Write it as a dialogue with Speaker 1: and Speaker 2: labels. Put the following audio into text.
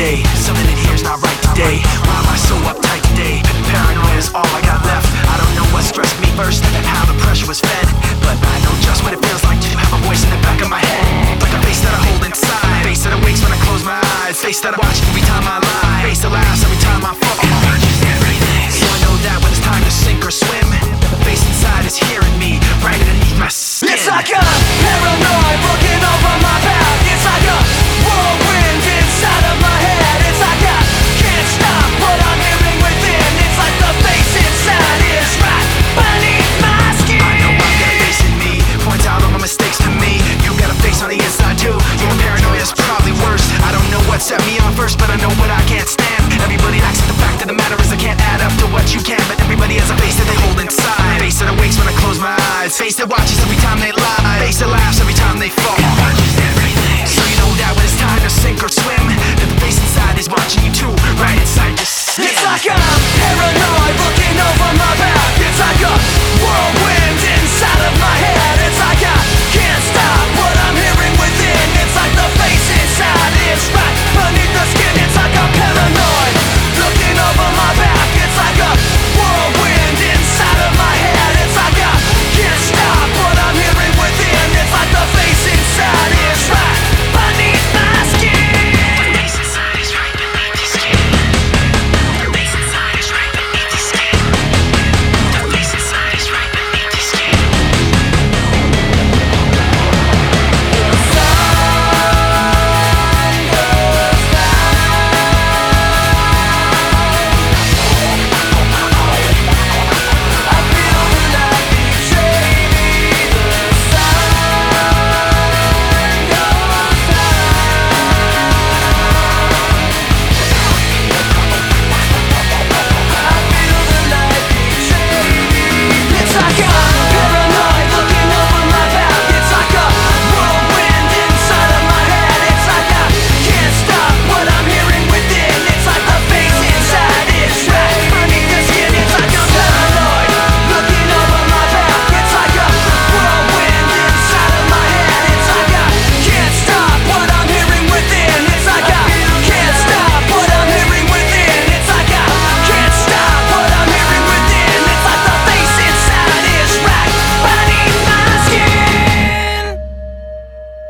Speaker 1: day. face that watches every time they lie. Face that laughs every time they fall. So you know that when it's time to sink or swim
Speaker 2: That the face inside is
Speaker 1: watching you too. Right inside your skin. It's like I'm paranoid.